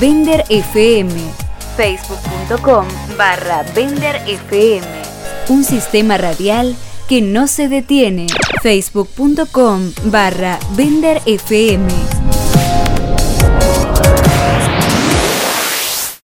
Vender FM. Facebook.com barra Vender FM. Un sistema radial que no se detiene. Facebook.com barra Vender FM.